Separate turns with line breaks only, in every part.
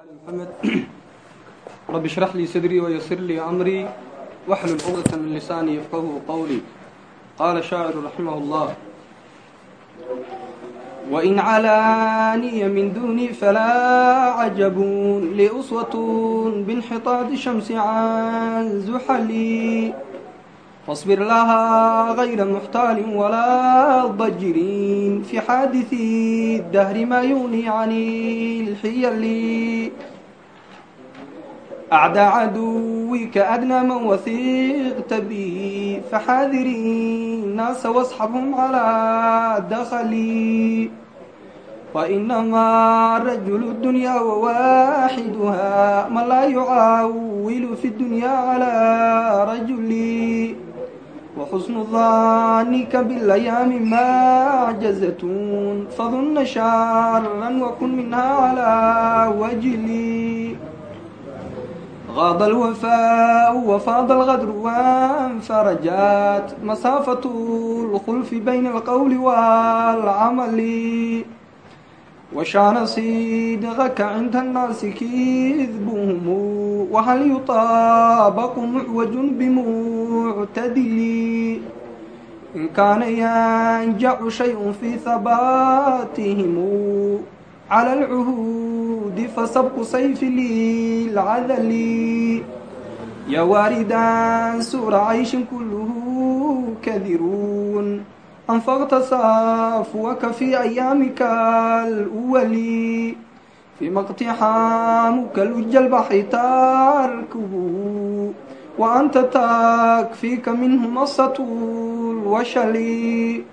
mxamed rabi shrax lii sadrii wayasir lii amrii waxlul cugdata min lisaanii yafkahu qowlii qaala shaaciru raximah اllah wain calaaniya min duunii falaa cajabuun lii uswatun binxitaadi shamsi can zuxalii فاصبر لها غير محتال ولا ضجر في حادث الدهر ما يغني عن الحيل أعدى عدوك أدنى من وثقت به فحاذر الناس واصحبهم على دخلي وإنما الرجل الدنيا وواحدها من لا يعاول في الدنيا على رجل وحسن ظنك بالأيام معجزة فظن شارا وكن منها على وجلي غاض الوفاء وفاض الغدر وانفرجت مسافة الخلف بين القول والعمل وشان صدغك عند الناس كذبهم وهل يطابق معوج بمعتدل إن كان ينجع شيء في ثباتهم على العهود فسبق سيف للعذل يا واردا سور عيش كله كذرون anfartasaafuwaka fii ayaamika alwali fima qtixaamuka lujalba xitaarkuhu wa anta takfiika minhu masatu lwashali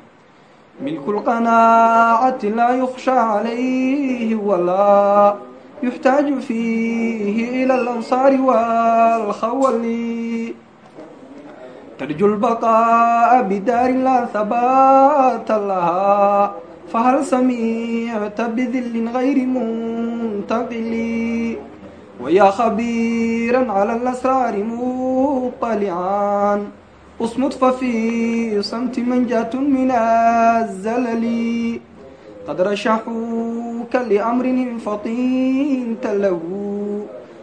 milku lqanaacati laa yukhshaa calayhi walaa yuxtaaju fiihi ila alansaari walkhawali tarju lbaqaa'a bidaari laa habaata lahaa fahal samicta bidillin gayri muntaqili wayaa khabiiran cala alasraari muqalican usmud fafi samti manjatun min azalali qad rashaxuuka liamrin infatinta lahu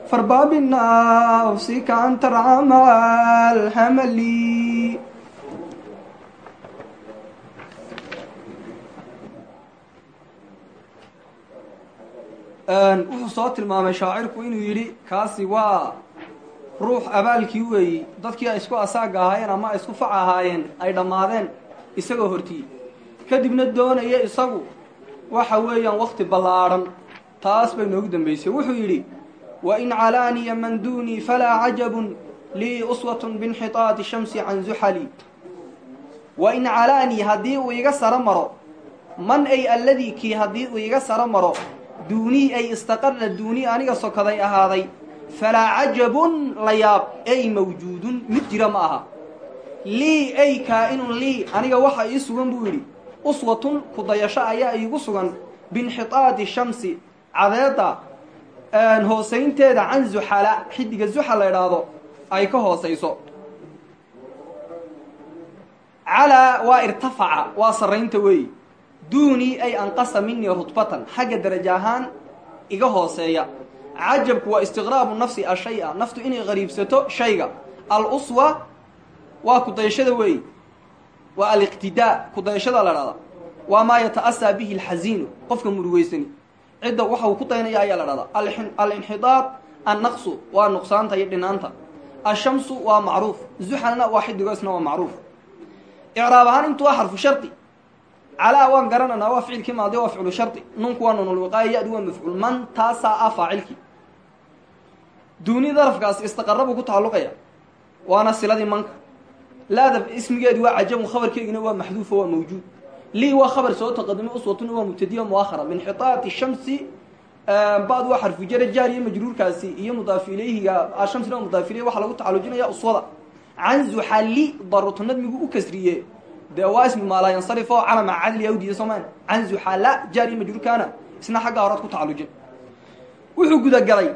له فاربى بالنفس كأن ترعى مع الحمل wuxuu soo tilmaamay shaacirku inuu yidhi kaasi waa ruux abaalkii weeyey dadkii ay isku asaaga ahaayeen ama ay isku fac ahaayeen ay dhammaadeen isagoo hortii kadibna doonaya isagu waxa weeyaan wakti ballaadhan taas bay noogu dambaysay wuxuu yidhi wain calaaniya man duunii falaa cajabun lii uswatun binxitaati shamsi can zuxali wain calaanii haddii uu iga saro maro man ay alladii kii haddii uu iga saro maro duunii ay istaqarra duunii aniga sokaday ahaaday falaa cajabun la yaab ay mawjuudun mid jira ma aha lii ay kaa'inun lii aniga waxa ii sugan buu yidhi uswatun ku dayasho ayaa iigu sugan binxitaadi shamsi cadeedda hoosaynteeda can zuxala xidiga zuxal la idhaahdo ay ka hoosayso. Calaa waa irtafaca waa sarraynta weeyi duunii ay anqasa minii rutbatan xagga daraja iga hooseeya. Cajabku waa istiqraabu nafsi ashaya naftu inay qariibsato shayga. Aluswa waa kudayashada weeyi waa aliqtidaa kudayashada la dhahdaa waa maa yata'asaa bihi alxasiinu qofka murugeysani cidda waxa uu ku daynaya ayaa la dhahdaa. Alinxidaad annaqsu waa nuqsaanta iyo dhinaanta. Ashamsu waa macruuf. Zuxalna waa xidigoisna waa macruuf. Icraab ahaan intu waa xarfu shardi calaa waan garananaa waa ficilkii maadi waa ficlu shardi nunku waa nunulwiqaaya ya-du waa mafcuul. Man taasaa ah faacilkii. Duuni darafkaasi istaqara buu ku tacalluqaya waana siladii manka. Laada ismigeedu waa cajabun khabarkeegina waa maxduufo waa mawjuud lii waa khabar soo taqadimay uswatuna waa mubtadiya muahara min xitaati shamsi bad waa xarfu jara jaariya majruurkaasi iyo mudaaf ilayhiga ashamsina waa mudaaf ilayhi waxaa lagu tacalujinaya uswada can zuxali daruurtu nadmigu u kasriye dee waa ismi maalaa yansarif oo calama cadliya u diiday soomaan can zuxala jaariya majruurkaana isna xagga horaad ku tacalujin wuxuu gudagalay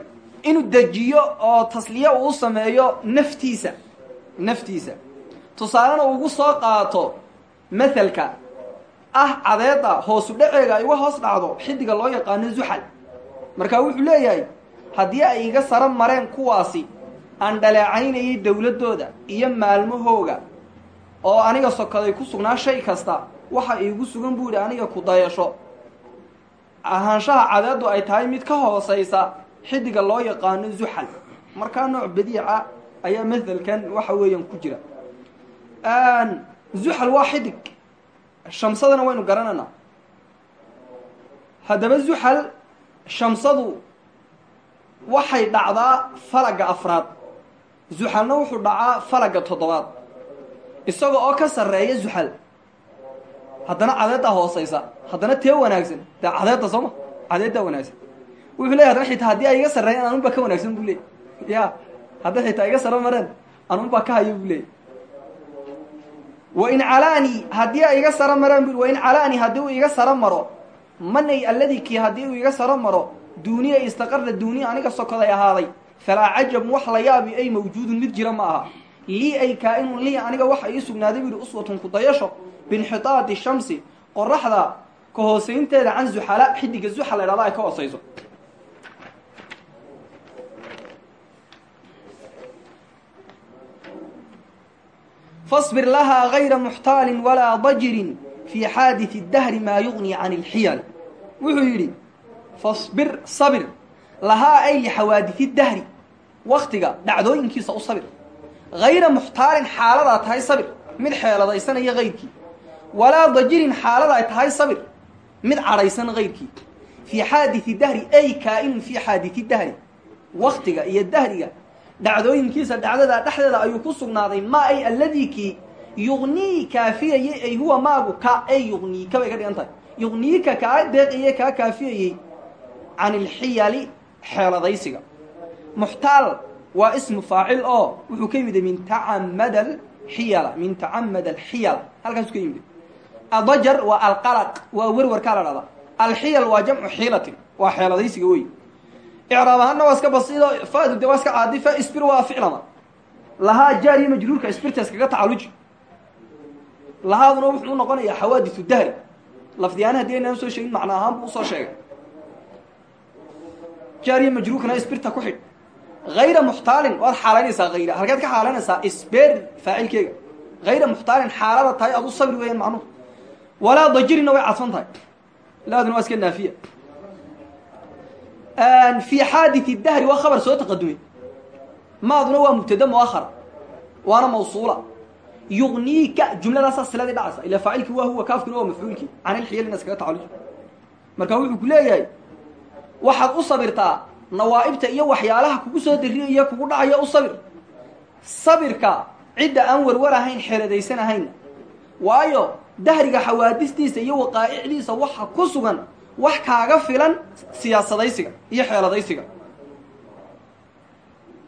inuu dejiyo oo tasliye uu sameeyo naftiisa naftiisa tusaalena ugu soo qaato mathalka ah cadeeda hoosu dhaceega ay hoos dhacdo xidiga loo yaqaano zuxal marka wuxuu leeyahay haddii ay iga saro mareen kuwaasi aan dhaleecaynayay dowladdooda iyo maalmahooga oo aniga sokaday ku sugnaa shay kasta waxa iigu sugan buu yidhi aniga ku dayasho. Ahaanshaha cadeeddu ay tahay mid ka hoosaysa xidiga loo yaqaano zuxal markaa nooc badiica ayaa mahalkan waxa weeyaan ku jira. Zuxal waa xidig shamsadana waynu garanaynaa haddaba zuxal shamsadu waxay dhacdaa falaga afraad. Zuxalna wuxuu dhacaa falaga toddobaad. Isaga oo ka sarreeya zuxal haddana cadeeddaa hoosaysa. Haddana tee wanaagsan. Dee cadeedda sooma cadeeddaa wanaagsan. Wuxuu leey haddana xitaa haddii ay iga sarreeyaan anunbaa ka wanaagsan buu leey ya hadday xitaa iga saro mareen anunbaa ka hayo buu leey wain calaanii haddii ay iga saro mareen bu wain calaanii haddii uu iga saro maro manay alladii kii haddii uu iga saro maro duuniya istaqarra duuniya aniga sokoday ahaaday falaa cajabun wax la yaabi ay mawjuudun mid jira ma aha lii ay kaa-inun lii aniga waxa ii sugnaaday buu yihi uswatun ku dayasho binxitaati shamsi qoraxda ka hoosaynteeda can zuxala xidiga zuxal la ydhahda ay ka hoosayso fasbir lahaa gayra muxtaalin walaa dajirin fii xaadisi dahri maa yugnii can ilxiyal wuxuu yidhi fasbir sabir lahaa ay lixawaadisi dahri waktiga dhacdooyinkiisa u sabir. Hayra muxtaalin xaaladaa tahay sabir mid xeeladaysanaya kayrkii walaa dajirin xaalada ay tahay sabir mid cadhaysan kayrkii fii xaadisi dahri ay kaa-inun fii xaadisi dahri waktiga iyo dahriga dhacdooyinkiisa dhacdada dhexdeeda ayuu ku sugnaaday ma ay alladii kii yugnii kaafiyayey ay huwa maagu ka ay yugniika bay ka dhigan tahay. Yugniika kaa deeqiye kaa kaafiyayey can ilxiyali xeeladaysiga. Muxtaal waa ismu faacil oo wuxuu ka yimid min tacamada alxiyala min tacamada alxiyala halkaasuu ka yimid. Adajar waa alqalaq waa werwarkaa la dhahdaa alxiyal waa jamcu xiilatin waa xeeladaysiga wey icraab ahaanna waa iska basido fadu de waa iska caadi fa isbir waa ficlama. Lahaa jaariya majruurka isbirta iskaga tacaluji lahaaduna wuxuu noqonayaa xawaadisu dahri. Lafdiyaana haddii aynaan soo sheegin macna ahaan buu u soo sheegay. Jaariya majruurkana isbirta ku xidh. Hayra muxtaalin waad xaalaynaysaa hayra halkeed ka xaalaynaysaa isbeer faacilkeega. Hayra muxtaalin xaalada tahay adu sabri weeyaan macnuhu. Walaa dajirinna way cadfan tahay. Laaduna waa iska naafiya fii xaadisi dahri waa khabar soo taqadumay maaduna waa mubtada muahara waana mawsuula. Yugniika jumladaasaa siladii dhacaysa. Ila faacilkii waa huwa kaafkina waa mafcuulkii can ilxiyalina iskaga tacaluj marka wuxuu ku leeyahay waxaad u sabirtaa nawaa'ibta iyo waxyaalaha kugu soo dariyaya kugu dhacaya u sabir. Sabirka cidda aan warwar ahayn xeeladaysan ahayn. Waayo dahriga xawaadistiisa iyo waqaa'icdiisa waxa ku sugan wax kaaga filan siyaasadaysiga iyo xeeladaysiga.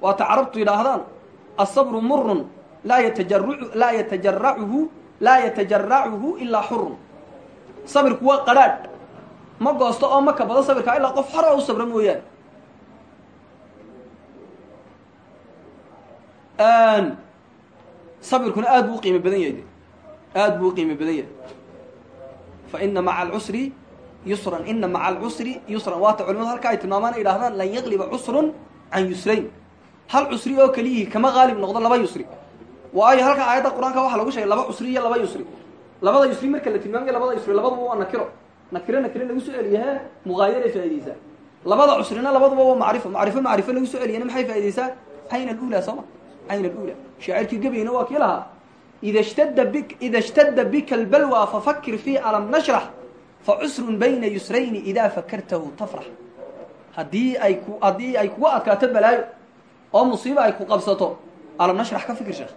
Waata carabtu yidhaahdaan asabru murun laa yatajaru laa yatajaracuhu laa yatajaracuhu ilaa xurun sabirku waa qadhaadh ma goosto oo ma kabado sabirkaa ilaa qof xora u sabra mooyaane. Sabirkuna aad buu uqiimo badan yahay. Aad buu uqiimo badan yahay. Fa ina maca alcusri yusran. Ina maca alcusri yusran. Waata culimadu halka ay tilmaamaan ay idhahdaan lan yagliba cusrun can yusrayn. Hal cusri oo keliyihii kama qaalib noqdo laba yusri. Waayo halka aayadda qur'aanka waxaa lagu sheegay laba cusri iyo laba yusri. Labada yusri marka la tilmaamayo labada yusri labaduba waa nakiro. Nakiro nakiro lagu soo celiyahe muqaayaray faa'idaysaa labada cusrina labaduba waa macrifo. Macrifo macrifo lagu soo celiyana maxay faa'idaysaa cayna alula sooma cayna alula. Shaacirkii gabayna waa kii lahaa ida shtadda bi ida shtadda bika albalwa fafakir fi alam nashrax facusrun bayna yusrayni idaa fakartahu tafrax haddii ay ku haddii ay kugu adkaato balaayo oo musiibo ay ku qabsato alam nashrax ka fikir sheekh.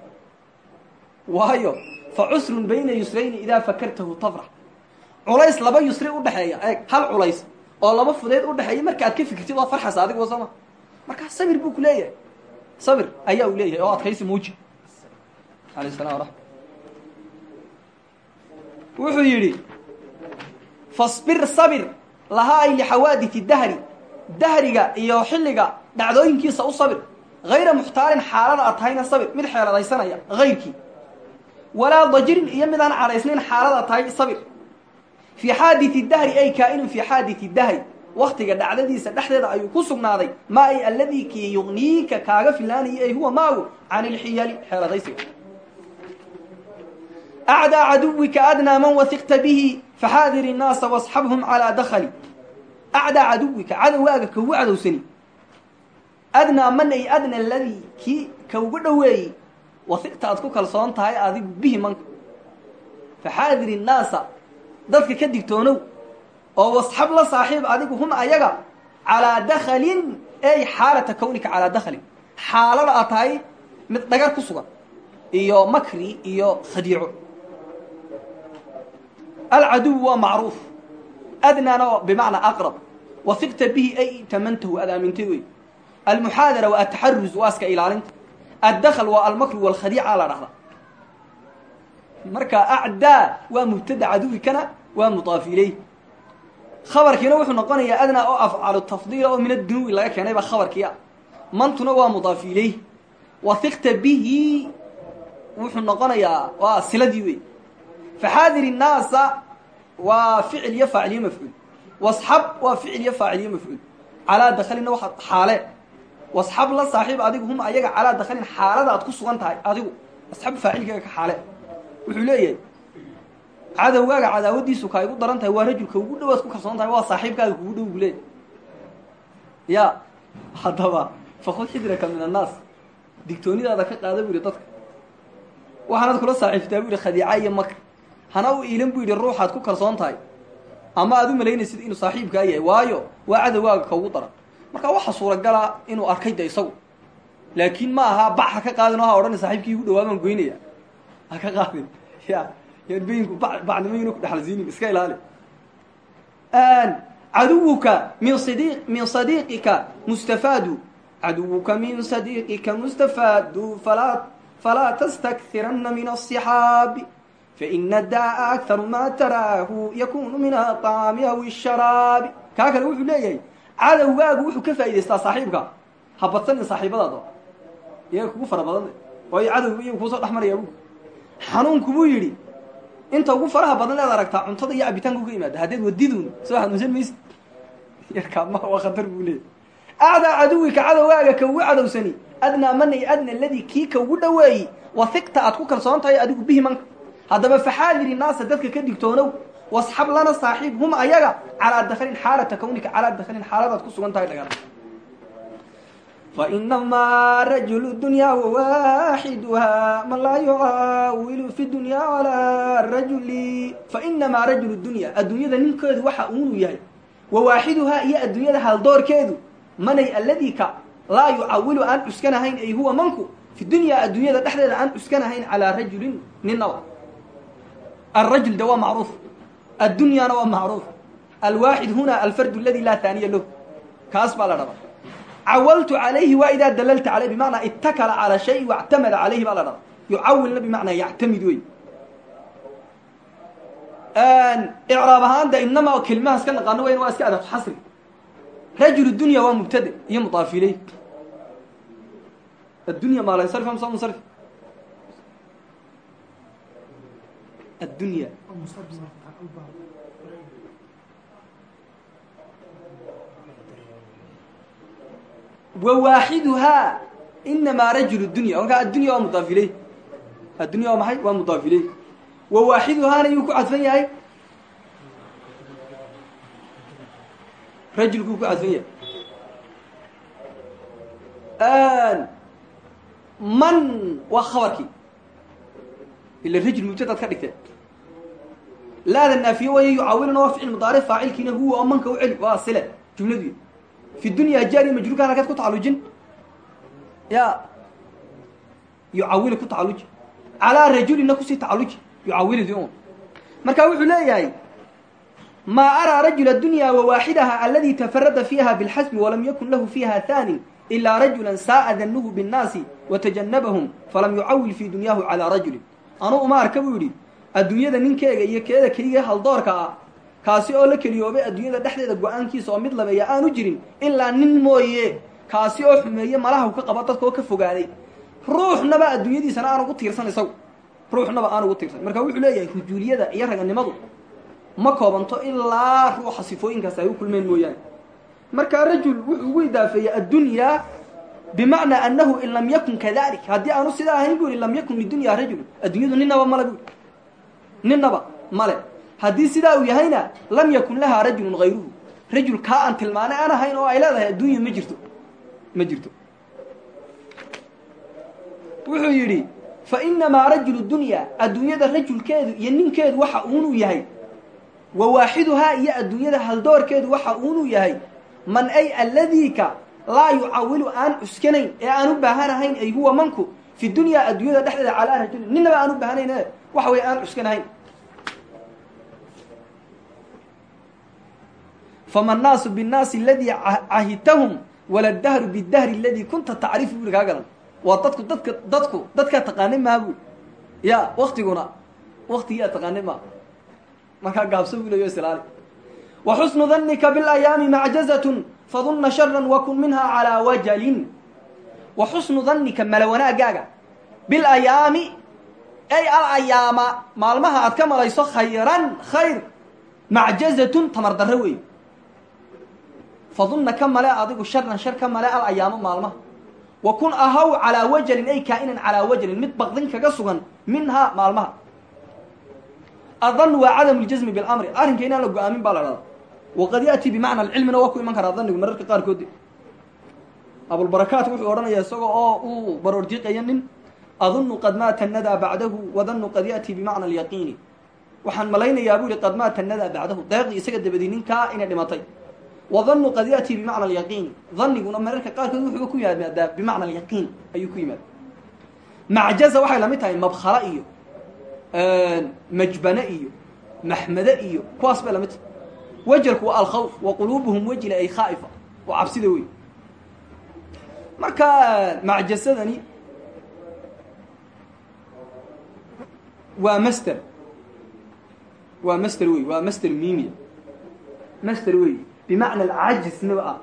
Waayo fa cusrun bayna yusrayni idaa fakartahu tafrax culays laba yusri udhexeeya eeg hal culays oo laba fudeed udhexeeya marka aad ka fikirtid waa farxaysa adigoo sooma markaa sabir buu ku leeyahay. Sabir ayaa uu leeyahay oo adkaysi muuji alay salam waraxma wuxuu yidhi fasbir sabir lahaa ay lixawaadisi dahri dahriga iyo xilliga dhacdooyinkiisa u sabir. Hayra muxtaalin xaalada ad tahayna sabir mid xeeladaysanaya hayrkii walaa dajirin iyo mid aan cadhaysnayn xaalada tahay sabir. Fii xaadisi dahri ay kaa-inun fii xaadisi dahri. Waktiga dhacdadiisa dhexdeeda ayuu ku sugnaaday. Maa ay alladii kii yuqniika kaaga filaanaya ay huwa maagu can ilxiyali xeeladaysiga acdaa caduwika adnaa man wahiqta bihi faxaadir innaasa wasxabhum calaa dakali acdaa caduwika cadowgaaga kaugu cadowsani adnaa man ay adna aladii kii kaugu dhoweeyey wahiqta aad ku kalsoon tahay adigu bihi manka faxaadir innaasa dadka ka digtoonow oo wasxab la saaxiib adigu hum ayaga calaa dakhalin ey xaalata kawnika calaa dakhalin xaalada aad tahay mid dhagar ku sugan iyo makri iyo khadiico alcaduw waa macruuf adnaana bimacnaa aqrab wahiqta bihi ay tamantahu aad aamintay wey almuxaadara waa ataxaruz waa iska ilaalinta addakhl waa almakru walkhadiica la dhahda marka acdaa waa mubtada caduwikana waa mudaaf ileyh khabarkiina wuxuu noqonayaa adnaa oo afcalu tafdiila oo min addunuwi laga keenay baa khabarkii ah mantuna waa mudaaf ileyh wahiqta bihi wuxuu noqonayaa waa siladii wey faxaadir innaasa waa ficil iyo faacil iyo mafcuul wasxab waa ficil iyo faacil iyo mafcuul calaa dakhalina waa xaale. Wasxab la saaxiib adigu hum ayaga calaa dakhalin xaalada aad ku sugan tahay adigu. Asxab faacilkaaga ka xaale. Wuxuu leeyahay cadowgaaga cadaawadiisu ka igu daran tahay waa rajulka ugu dhowaad ku kalsoon tahay waa saaxiibkaaga kugu dhow bu leeyahy ya haddaba fakud xidraka min annaas. Digtoonidaada ka qaada bu yidhi dadka. Waxaanaad kula saaxiibtaa bu yidhi khadiica iyo makr hana u iilin buu yidhi ruuxaad ku kalsoon tahay. Ama aad u malaynaysid inuu saaxiibkaa yahay. Waayo waa cadowgaaga kaugu daran. Marka waxa suuragala inuu arkay de isagu. Laakiin ma aha bac ha ka qaadino ha odhana saaxiibkii igu dhawaamaan goynaya. Ha ka qaadin. Ya yabeyinku bacnimaynu kudhexalsiinin iska ilaali. Caduwuka min idi min sadiiqika mustafaadu. Caduwuka min sadiiqika mustafaadu falaa falaa tastakirana min aلصixaabi faina daa akaru maa taraahu yakunu min aطaami aw sharaabi kaa kale wuxuu leeyahay cadowgaagu wuxuu ka faa'idaystaa saaxiibka ha badsanin saaxiibadaada iyaga kugu fara badan waayo cadowgu iyagu kuusoo dhex maraya buu xanuunku buu yidhi inta ugu faraha badan eed aragtaa cuntada iyo cabitaanku ka yimaada haddeed wadidun soo hanuunsan maysid yarkaama waa khatar buu leeyahy acdaa caduwika cadowgaaga ka ugu cadowsani adnaa mana adna ladii kii ka ugu dhoweeyi wahiqta aad ku kalsoon tahay haddaba faxaadiri naasa dadka ka digtoonow wasxab lana saaxiib hum ayaga calaa dakhalin xaalata kawnika calaa dakhalin xaaladaad ku sugan tahay dhagan fainamaa rajulu dunyaa wawaaxiduhaa man laa yucaawilu fi dunyaa calaa rajuli fainamaa rajulu dunya adduunyada ninkeedu waxa uunu yahay wawaaxiduhaa iyo adduunyada haldoorkeedu manay alladii ka laa yucawilu aan cuskanahayn ay huwa manku fi dunyaa adduunyada dhexdeeda aan cuskanahayn calaa rajulin ninaba alrajul de waa macruuf addunyaana waa macruuf alwaaxid huna alfardu aladi laa haaniya lahu kaas baa la dhaba cawaltu calayhi waa idaa dalalta caleyh bimacnaa itakala calaa shay wactamada calayhi baa la dhaba yucawilna bimacnaa yactamid wey icraab ahaan de inamaa kelimahaas ka naqaano wayn waa iska adabto xasri rajul dunya waa mubtade iyo mudaaf iley addunya maalansarif am soo munsarif addunya wawaaxiduhaa inamaa rajul dunya markaa addunya waa mudaaf iley addunya waa maxay waa mudaaf iley wawaaxiduhaana yuu ku cadfan yahay rajulkuu ku cadfan yahay man waa khabarkii ila rajul mubtadaad ka dhigtee laada naafiye way yucaawiluna waa ficil mudaaric faacilkiina huwa oo manka u celi waa sile jumladu fi dunya jaari majruurkaan halkaad ku tacalujin ya yucawili ku tacaluji calaa rajulina ku sii tacaluji yucawilidii un marka wuxuu leeyahay maa araa rajula dunya wawaaxidaha aladi tafarada fiiha bilxasbi walam yakun lahu fiiha hanin ilaa rajula saaa danuhu binnaasi watajanabahum falam yucawil fi dunyaahu calaa rajulin anuu uma arka buu yidhi adduunyada ninkeega iyo keeda keliya haldoorka ah. Kaasi oo la keliyoobay adduunyada dhexdeeda go'aankiisa oo mid labeeya aanu jirin ilaa nin mooye. Kaasi oo xumeeye malaha ka qaba dadka oo ka fogaaday. Ruuxnaba adduunyadiisana aan ugu tiirsan isagu. Ruuxnaba aan ugu tiirsan. Marka wuxuu leeyahay rujuuliyada iyo raganimadu ma koobanto ilaa ruuxa sifooyinkaas ay u kulmeen mooyaane. Markaa rajul wuxuu ugu idaafeeyey addunyaa bimacnaa annahu in lam yakun kadalik. Haddii aanu sidaa ahayn bu ihi lam yakun lidunyaa rajulu addunyadu ninaba male bu ninaba male. Haddii sidaa uu yahayna lam yakun lahaa rajulun hayruhu rajul kaa aan tilmaanay aan ahayn oo ay leedahay addunya ma jirto. Ma jirto. Wuxuu yidhi fa inamaa rajulu dunyaa adduunyada rajulkeedu iyo ninkeedu waxa uunuu yahay. Wa waaxiduhaa iyo adduunyada haldoorkeedu waxa uunuu yahay. Man ay alladiika laa yucawilu aan cuskanayn ee aan u baahanahayn ay huwa manku fi dunyaa adduunyada dhexdeeda calaa rajulin. Ninaba aan u baahanayn e waxa weeye aan cuskanahayn fama annaasu binnaasi aladii cahidtahum wala dahru bidahri aladii kunta tacrifu buri kaa galan waa dadku dadka dadku dadkaa taqaanay maha bui ya waktiguna waktigiiaa taqaanay maha markaa gaabso leyo islaali. Wa xusnu danika bilayaami macjazatun fadunna sharan wakun minha calaa wajalin. Wa xusnu danika mala wanaagaaga bilayaami ay alayaama maalmaha aad ka malayso khayran khayr. Macjazatun tamar darro wey fadunna ka male adigu sharan shar ka male alayaamo maalmaha wa kun ahaw calaa wajalin ay kaa'inan calaa wajalin mid baqdin kaga sugan minhaa maalmaha. Adan waa cadamu ljasmi bilamri arrinka inaan la go'aamin baa la dhahdaa waqad ya'tii bimacna alcilmina waa ku iman karaa danigu mararka qaarkood. Abulbarakaat wuxuu odhanaya isaga oo uu baroordiiqaya nin adunnu qad maata nadaa bacdahu wadannu qad ya'tii bimacna alyaqiini waxaan malaynayaa bu ihi qad maata nadaa bacdahu. Deeqii isaga dabadii ninkaa inay dhimatay. Wadannu qad ya'tii bimacna alyaqiini danniguna mararka qaarkood wuxuuba ku yimaadaa bimacna alyaqiin ayuu ku yimaada macjaza waxay la mid tahay mabkhala iyo majbane iyo maxmade iyo kuwaas bay la mid tahay. Wajalku waa alkhawf wa quluubuhum wejila ay khaa'ifa waa cabsida wey marka macjasadani waa master. Waa master wey waa master mimia. Master wey bimacna alcajisnaba ah.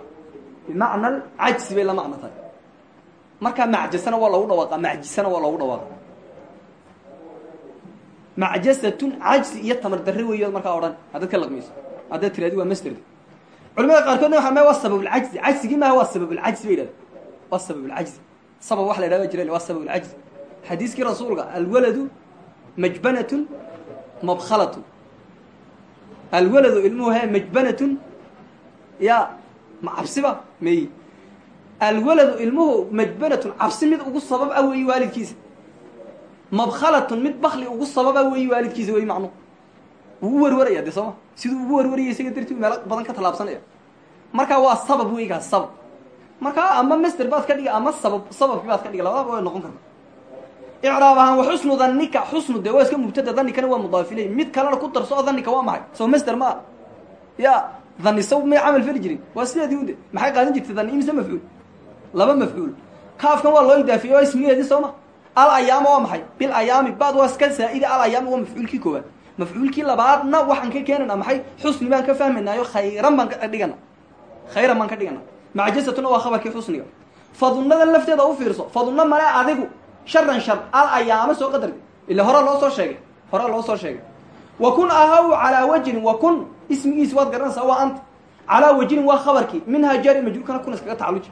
Bimacna alcajsi bay la macno tahay. Markaa macjasana waa loogu dhawaaqa macjisana waa loogu dhawaaqa macjasatun cajsi iyo tamar darre weeyood markaa odhan haddaad ka laqmayso. Haddaad waa masderda culimada qaarkoodna waxa ma waa sababulcajzi cajsigii maaha waa sababulcajzi bay yidhahda waa sababulcajzi sabab wax la yidhahda ba jira waa sababulcajzi xadiiskii rasuulka alwaladu majbanatun mabkhalatun. Alwaladu ilmuhu he majbanatun ya ma cabsiba? May. Alwaladu ilmuhu majbanatun cabsi mid ugu sabab a weeyi waalidkiisa. Mabkhalatun mid bakli ugu sababa weeyi waalidkiisa wey macnu wuu u warwaraya de sooma siduu ugu warwaraya isaga dartii meelo badan ka tallaabsanaya. Markaa waa sabab weygaas sabab. Markaa ama master baad ka dhiga ama sabab sababkii baad ka dhiga labadaba way noqon karta icraab ahaan wa xusnu danika xusnu dee waa iska mubtada danikana waa mudaafiley mid kalena ku darso oo waa maxay? Soo master ma ya dani saw may camal feli jirin. Waa sideedii unde maxay qaadan jirtay dani imise mafcuul? Laba mafcuul. Kaafkan waa loo idaafiyey waa ismigeedii sooma al ayaama waa maxay? Bil ayaami baad waa iska al ayaama waa mafcuulkii koowaad. Mafcuulkii labaadna waxaan ka keenayna maxay? Xusni baan ka fahmaynaayo khayran baan ka dhigana. Khayran baan ka dhigana. Macjasatuna waa khabarkii xusniga. Fadunnadan lafteeda u fiirso. Fadunna male adigu sharan shar al ayaama soo qadarka. Ila horaa loo soo sheegay horaa loo soo sheegay. Wa kun ahaw calaa wajhin wa kun ismigiisi waad garanaysaa waa anta. Calaa wajhin waa khabarkii minhaa jaari majruurkana kun iskaga tacaluji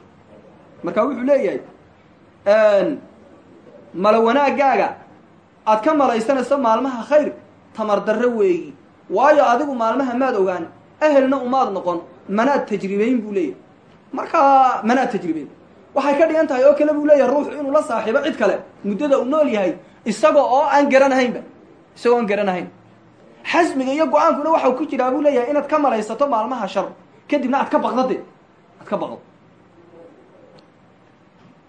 marka wuxuu leeyahay malo wanaagaaga aad ka malaysanayso maalmaha khayr tamar darro weeyi. Waayo adigu maalmaha maad ogaan ehelna umaad noqon manaad tajribeyn buu leeyahay. Markaa manaad tajribeyn waxay ka dhigan tahay oo kale buu leeyahay ruuxu inuu la saaxiibo cid kale. Muddada uu nool yahay isaga oo aan garanahaynba. Isagoo aan garanahayn. Xasmiga iyo go'aankuna waxau ku jiraa buu leeyahay inaad ka malaysato maalmaha shar. Kadibna aad ka baqdo de aad ka baqdo.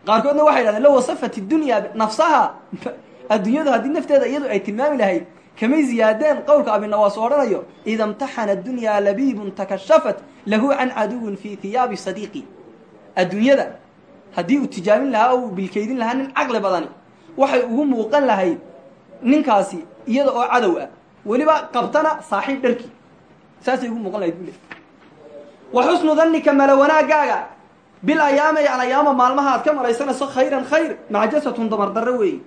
Qaarkoodna waxay yidhahdeen low wasafat iddunya nafsaha. Adduunyadu haddii nafteeda iyadu ay tilmaami lahayd kamay ziyaadeen qowlka abinawaas oo odhanayo ida imtaxana dunyaa labiibun takashafat lahu can caduwin fii hiyaabi sadiiqi adduunyada haddii uu tijaabin lahaa oo uu bilkaydin lahaa nin caqli badani waxay ugu muuqan lahayd ninkaasi iyada oo cadow ah. Weliba qabtana saaxiib dharkii saasay ugu muuqan lahayd bule wa xusnu danika mala wanaagaaga bil ayaamay alayaama maalmaha aad ka malaysanayso khayran khayr macjasatun damardarro weeyi.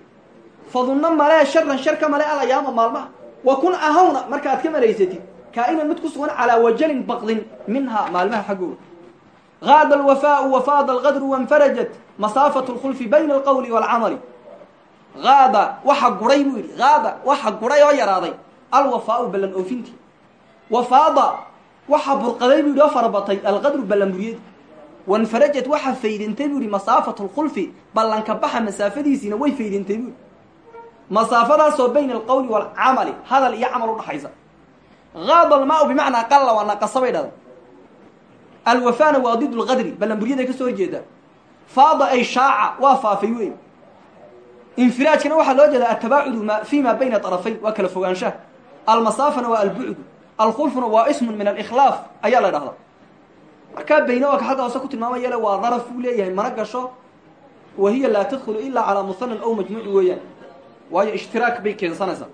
Fadunno malee sharan shar ka male alayaama maalmaha. Wa kun ahawna marka aad ka malaysatid kaa-inan mid ku sugan calaa wajalin baqdin minhaa maalmaha xaggooda gaada alwafaau wafaada alqadru wanfarajat masaafatu lkhulfi bayna alqowli waalcamali gaada waxa guray buu yidhi gaada waxa guray oo yaraaday alwafaau ballan oofintii wafaada waxa burqaday buu yidhi oo farabatay alqadru ballanburyadi wanfarajat waxa faydintay buu yidhi masaafatu lkhulfi ballanka baxa masaafadiisiina way faydintay buu yidhi masaafadaasoo bayna alqowli waalcamali hadal iyo camal udhaxaysa gaada almaau bimacnaa qalla alwafaana waa did lqadri ballanburyaday ka soo horjeedaa faada ay shaaca waa faafay wey infiraajkana waxaa loo jeedaa atabaacudu fi ma bayna arafayn waa kala fogaanshaha. Almasaafana waa albucdu alkhulfuna waa ismun min alikhlaaf ayaa la dhahdaa markaa bayne oo ka xagga hoose ku tilmaamayale waa daraf uu leeyahay mana gasho. Wa hiya laa tadkhulu ilaa calaa musanan aw majmuuci weeyaan. Waayo ishtiraak bay keensanaysaa.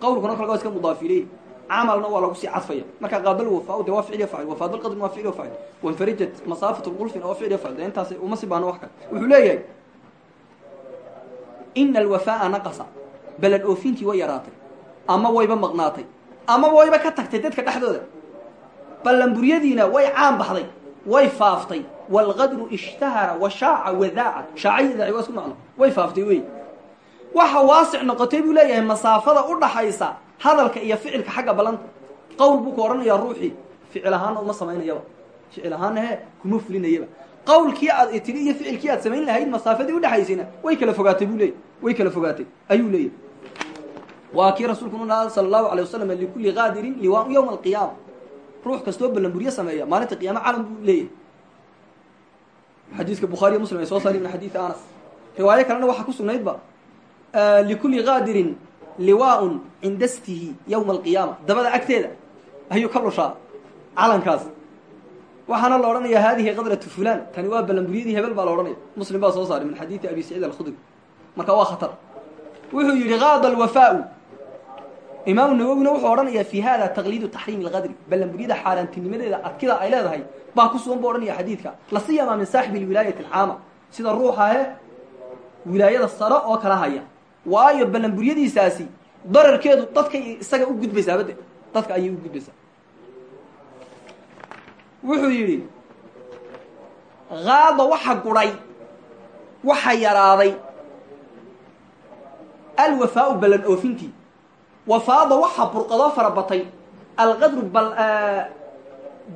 Qawlkuna kolka iska mudaafiley camalna waa lagu sii cadfaya marka qaadal wafa de waa ficil iyo facil wafaadal qadrin waa ficil iyo facil wanfarijat masaafatu lqulfina waa ficil iyo facil de intaas uma si baano wax kale wuxuu leeyahay ina alwafaa'a naqasa ballan oofintii way yaraatay ama wayba maqnaatay ama wayba ka tagtay dadka dhexdooda ballanburyadiina way caan baxday way faaftay waalqadru ishtahara wa shaaca wadaaca shaacayadaaci waa isku macno way faaftay wey waxa waasic noqotay buu leeyahay masaafada u dhaxaysa hadalka iyo ficilka xagga ballanta qowl buu ku odhanayaa ruuxii. Ficil ahaanna uma samaynayaba. Ficil ahaanna kuma fulinayaba. Qawlkii aad itiri iyo ficilkii aad samayn lahayd masaafadii udhexaysayna way kala fogaatay buu leeyay way kala fogaatay. Ayuu leeyahy waa kii rasuulku nu sala allahu alay wasalam likulli qaadirin liwaau yowma alqiyaama ruux kastoo ballanburyo sameeya maalinta qiyaama calam buu leeyahay. Xadiiska bukhaariyo muslim ay soo saari min xadiidi anas. Riwaayo kalena waxaa ku sugnaydba likulli qaadirin liwaaun cinda stihi yowma alqiyaama. Dabada agteeda ayuu ka lushaa calankaas. Waxaana la odhanaya hadihi qadratu fulan tani waa ballanburyadii hebel baa la odhanaya muslim baa soo saaray min xadiidi abi saciid alkhudri. Marka waa khatar. Wuxuu yidhi gaada alwafaau. Imaamu nawowina wuxuu odhanayaa fi hada taqliidu taxriimi alqadri. Ballanburyada xaaraantinimadeeda adkida ay leedahay baa ku sugan buu odhanaya xadiidka. La siyamaa min saaxibi alwilaayati alcaama. Sida ruuxahe wilaayada sare oo kala haya waayo ballanburyadiisaasi dararkeedu dadkay isaga u gudbaysaa bade dadka ayay u gudbaysaa. Wuxuu yidhi gaada waxa gudhay waxa yaraaday alwafaau ballan oofintii wafaada waxa burqadoo fara batay alqadru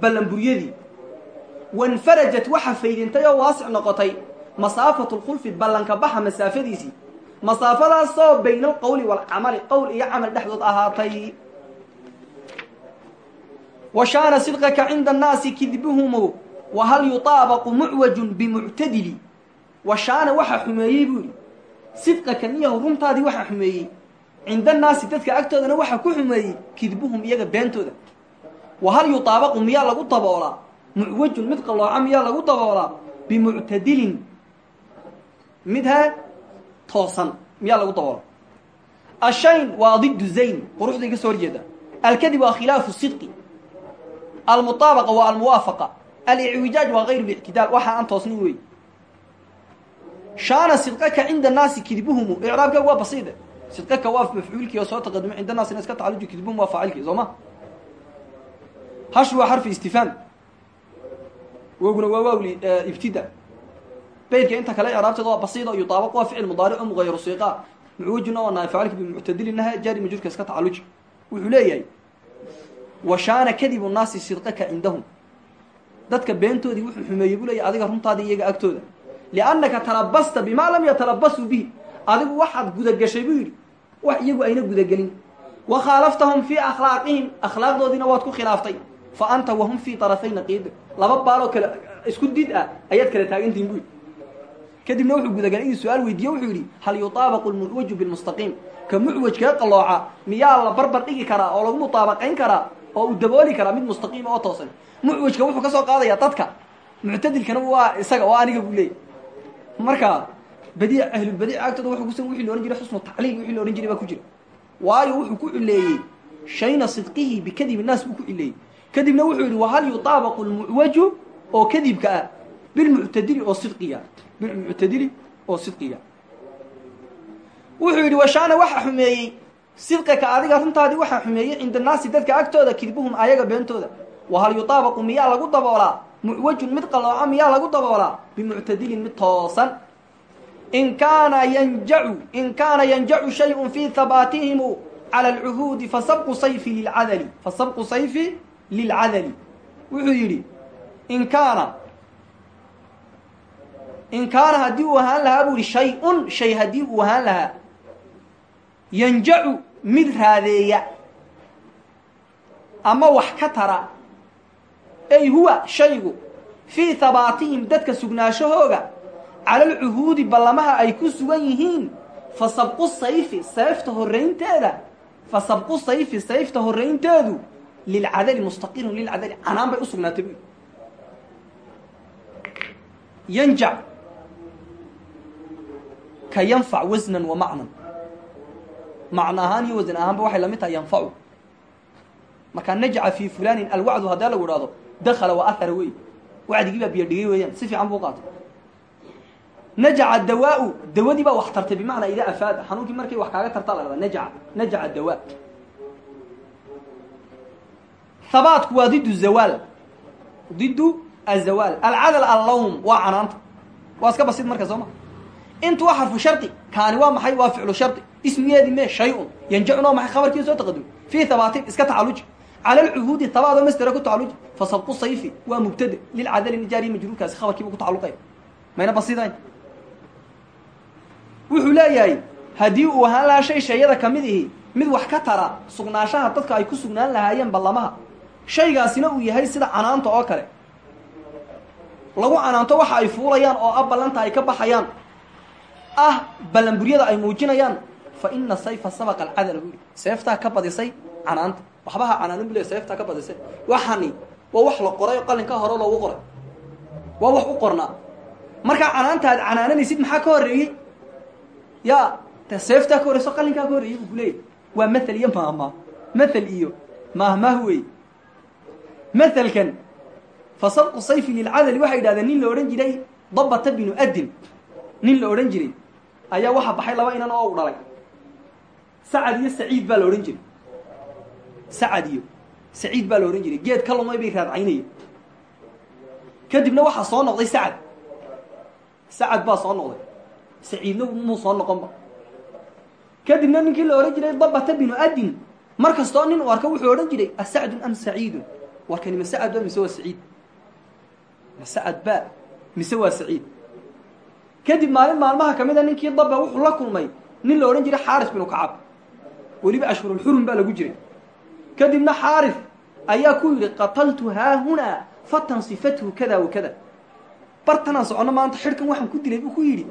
ballanburyadii wanfarajat waxa faydintay oo waasic noqotay masaafatu lkhulfi ballanka baxa masaafadiisii masaafadaasoo bayna alqowli waalcamali qowl iyo camal dhexdood ahaatay. Wa shaana sidqaka cinda annaasi kidbuhumu wa hal yutaabaqu mucwajun bimuctadili. Wa shaana waxa xumeeyey buu yidhi sidqaka niyahu runtaadii waxa xumeeyey. Cinda annaasi dadka agtoodana waxa ku xumeeyey kidbuhum iyaga beentooda. Wa hal yutaabaqu miyaa lagu daboolaa mucwajun mid qallooca miyaa lagu daboolaa bimuctadilin. Mid toosan miyaa lagu daboola ashayn waa zayn quruxday ka soo horjeeda. Alkadib waa khilaafu sidqi. Almuطaabaqa waa almuwaafaqa. Alicwijaaj waa gayr اlictidaal waxa aan toosnin wey shaana sidqaka cinda naasi kidbuhumu. Icraabkeegu waa basiide. Sidqaka waa mafcuulkii oo soo taqadimo cinda naasina iska tacaluji kidbuhum waa faacilkii soo ma? Hash waa xarfi istifhaam woguna waa waawli ibtida beydka inta kale icraabteeda waa basiida o yuطaabaq waa ficil mudaarico mugayru siiqa mucwajuna waa naay faacilki bimuctadilinaha jaari majurka iska tacaluji wuxuu leeyahay washaana kadibu naasi sidqaka cindahum dadka beentoodii wuxuu xumeeyey buu leeyahy adiga runtaadii iyaga agtooda. Liannaka talabasta bimaa lam yatalabasuu bihi. Adigu waxaad gudagashay buu yidhi. Wax iyagu ayna gudagelin. Wa khaalaftahum fii akhlaaqihim. Akhlaaqdoodiina waad ku khilaaftay. Fa anta wahum fii طarafay naqiida laba baaloo ah kadibna wuxuu gudagalay inuu su'aal weydiiye wuxuu yidhi hal yuطaabaqu lmucwaju bilmustaqiim ka mucwajkee qalooca miyaa la barbar dhigi karaa oo lagu mutaabaqayn karaa oo uu dabooli karaa mid mustaqiima oo toosan? Mucwajka wuxuu ka soo qaadayaa dadka. Muctadilkana waa isaga oo aniga buu leeyay marka badiic ahlulbadiic agtooda wuxuu kusan wixii odhan jiray xusnu tacliil wixii odhan jiray baa ku jira. Waayo wuxuu ku cileeyey shayna sidqihi bikadibi naas buu ku cileeyey. Kadibna wuxuu yidhi wahal yuطaabaqu lmucwaju oo kadibka ah bilmuctadili oo sidqiga bilmuctadili oo sidqiga wuxuu yidhi washaana waxa xumeeyey sidqaka adiga runtaadii waxaa xumeeyey cinda naasi dadka agtooda kidbuhum ayaga beentooda. Wahal yuطaabaqu miyaa lagu daboolaa? Mucwajun mid qalooca miyaa lagu daboolaa? Bimuctadilin mid toosan. In kaana yanjacu in kaana yanjacu shayun fii habaatihimu cala alcuhuudi fasabqu sayfi lilcadali. Fasabqu sayfi lilcadali. Wuxuu yidhi in kaana in kaana haddii uu ahaan lahaa buu yihi shay-un shay haddii uu ahaan lahaa yanjacu mid raadeeya ama wax ka tara ey huwa shaygu fii habaatihim dadka sugnaashahooga cala alcuhuudi ballamaha ay ku sugan yihiin fa sabqu sayfi sayfta horraynteeda fa sabqu sayfi sayfta horraynteedu lilcadali mustaqirun lilcadali canaan bay u sugnaatay bu yanjac ka yanfac wasnan wa macnan macno ahaan iyo wasan ahaanba waxay la mid tahay yanfacu markaa najca fii fulanin alwacdu haddii lagu idhahdo dakala wa ahara wey wacdigii baa biyo dhigay weeyaan si fiican buu qaatay. Najaca dawaau dawadii baa wax tartay bimacnaa idaa afaada. Xanuunkii markay wax kaaga tartaa la dhahdaa najaca najaca dawaa habaatku waa didu zawaal. Didu azawaal alcadal allawm waa canaanta. Waa iska basid marka soo ma intu waa xarfu shardi kaani waa maxay? Waa ficlu shardi ismigeedii mee shay-un. Yanjacun waa maxay khabarkii soo taqadum fii habaatin iska tacaluji cala alcuhuudi habaadoo mastera ku tacaluji fa sabqu sayfi waa mubtade lilcadali nijaari majruurkaasi khabarkiiba ku tacaluqay mayna basidayn wuxuu leeyahay haddii uu ahaan lahaa shay shayada ka mid ihi mid wax ka tara sugnaanshaha dadka ay ku sugnaan lahaayeen ballamaha. Shaygaasina uu yahay sida canaanta oo kale. Lagu canaanto waxa ay fuulayaan oo ah ballanta ay ka baxayaan ah ballanburyada ay muujinayaan fa ina sayfa sabaqa alcadala bu yidhi. Seeftaa ka badisay canaanta. Canaanin seeftaa ka badisay. Waxani waa wax la qoray qalinka hore loogu qoray. Waa wax u qornaa. Markaa canaanta aad maxaa ka horreeyey? Ya de seeftaa ka horreyso qalinkaa ka horreeyey buu waa mathel iyo maahmaah mathel iyo maahmaah wey. Mathelkan fa sabqu sayfi lilcadali waxay yidhahdeen nin la odhan jiray dabata binu adin nin la odhan jiray ayaa waxa baxay laba inan oo u dhalay. Sacad iyo saciid baa la odhan jiray. Sacad iyo saciid baa la odhan jiray. Geed ka lumay bay raadcaynaya kadibna waxaa soo noqday sacad. Sacad baa soo noqday. Saciidna muu soo noqonba kadibna ninkii la odhan jiray dabata binu adin. Mar kastoo nin u arka wuxuu odhan jiray asacdun am saciidun? Warkani ma sacad ba mise waa saciid. Ma sacad ba mise waa saciid kadib maalin maalmaha ka a ninkii dabba wuxuu la kulmay nin la odhan jiray xaaris binu kacab. Weliba ashhurulxurum baa lagu jiray. Kadibna xaaris ayaa ku yidhi qataltu haahunaa fatan sifathu kada wa kada bartanaan soconno maanta xidhkan waxaan ku dilay buu ku yidhi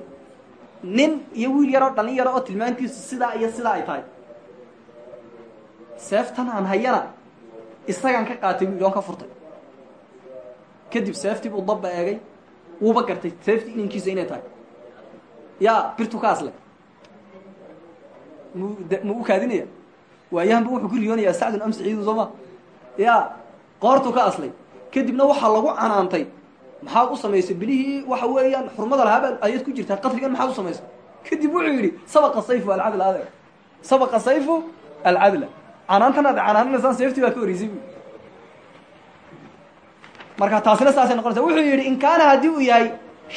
nin iyo wiil yaroo dhalin yaro oo tilmaantiisu sidaa iyo sidaa ay tahay. Seeftan aan hayana isagaan ka qaatay buu yidhi oon ka furtay. Kadib seeftii buu dabba eegay wuuba gartay seeftii inankiisa inay tahay yaa birtu ka asle mu ma u kaadinaya. Waayahanba wuxuu ku riyoonayaa sacdun am saciidun soo ma ya qoortuu ka aslay. Kadibna waxaa lagu canaantay maxaad u samaysay bilihii? Waxa weeyaan xurmada lahaaba ayaad ku jirtaa qadrigan maxaad u samaysay. Kadib wuxuu yidhi sabaqa sayfu alcadla adeeg sabaqa sayfu alcadla. Canaantan aad canaananaysaan seeftii baa ka horeysay bu marka taasina saasay noqonaysa wuxuu yidhi in kaana haddii uu yahay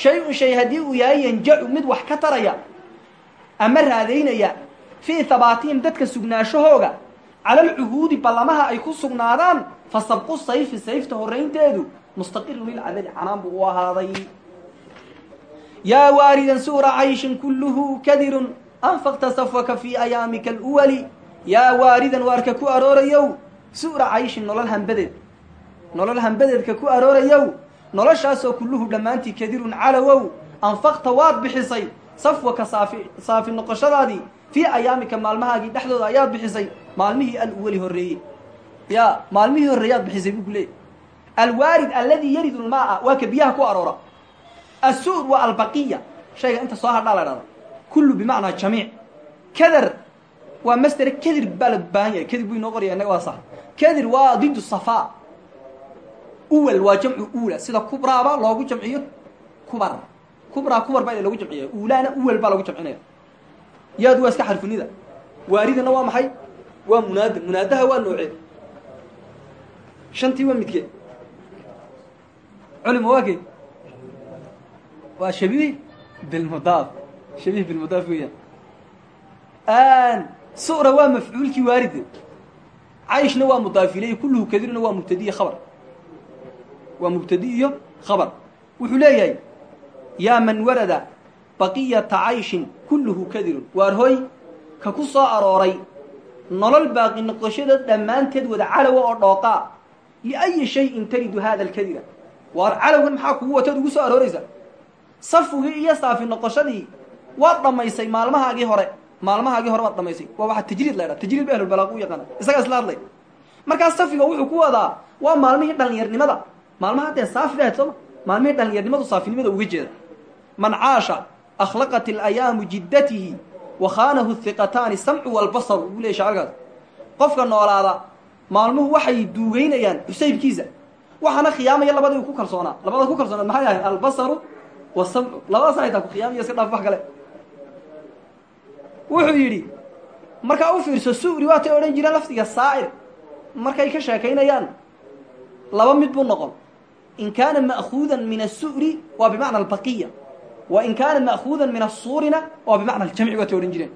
shay-un shay haddii uu yahay yanjacu mid wax ka taraya ama raadaynaya fii habaatihim dadka sugnaashahooga cala alcuhuudi ballamaha ay ku sugnaadaan fa sabqu sayfi sayfta horraynteedu mustaqirun lilcadali canaan buu u ahaaday yaa waaridan suura cayshin kulluhu kadirun anfaqta safwaka fii ayaamika aluwali yaa waaridan waarka ku aroorayow su'ra cayshin nolol hambadeed nolol hambadeedka ku aroorayow noloshaasoo kulluhu dhammaantii kadirun calawow anfaqta waad bixisay. Safwaka saafi saafi noqoshadaadii fii ayaamika maalmahaagii dhexdooda ayaad bixisay. Maalmihii aluwali horreeyey. Ya maalmihii horreeyaad bixisay buu ku leeyay alwaarid alladii yaridu lmaaa waa ka biyaha ku aroora. Assuud waa albaqiya shayga inta soo hadhaa la dhahda kullu bimacnaa jamiic. Kadar waa masdere kadir baa la baahan yahay kadir buu inoo qoraya innaga waa sax kadir waa didu safaa uwal waa jamcu uula. Sida kubraaba loogu jamciyo kubar. Kubraa kubar baa loogu jamciya uulaana uwal baa loogu jamcinaya. Yaadu waa iska xarfunida. Waaridana waa maxay? Waa munaada munaadaha waa noocee? Shantii waa midkee culima waa kee? Waa shabiih bilmudaaf. Shabiih bilmudaaf weeyaan. Su'ra waa mafcuulkii waaride. Cayshna waa mudaaf ileyh kulluhu kadirna waa mubtadi iyo khabar waa mubtadi iyo khabar. Wuxuu leeyahay yaa man warada baqiyata cayshin kulluhu kadirun. Waar hoy ka ku soo arooray nolol baaqi noqoshada dhammaanteed wada calowa oo dhooqaa liayi shayin taridu hada alkadira. Waar calowgan maxaa kugu wataad ugu soo arooraysa? Safugii iyo saafi noqoshadii waad dhammaysay maalmahaagii hore. Maalmahaagii hore waad dhamaysay waa waxa tajriid la ydhaha tajriid ba ahlulbalaaq u yaqaana isagaa isla hadlay. Markaas safiga wuxuu ku wadaa waa maalmihii dhalinyarnimada maalmaha dee saafi bahayd sooma maalmihii dhalinyarnimadu saafinimada uga jeeda. Man caasha akhlaqat alayaamu jiddatihi wa khaanahu hiqataani samcu walbasaru buu leeyay shacirkaas qofka noolaada maalmuhu waxay duugeynayaan xusaybkiisa waxaana khiyaamaya labadii ku kalsoonaa. Labada ku kalsoonaad maxay ahayd? Albasaru wasamcu labadaas haytaa ku khiyaamaya iska dhaaf wax kale. Wuxuu yidhi markaa u fiirso su'ri waatay odhan jireen lafdiga saa'ir. Markay ka sheekaynayaan laba mid buu noqon in kaana ma'kuudan min asu'ri waa bimacna albaqiya wa in kaana ma'kuudan min asuurina waa bimacna aljamci waatay odhan jireen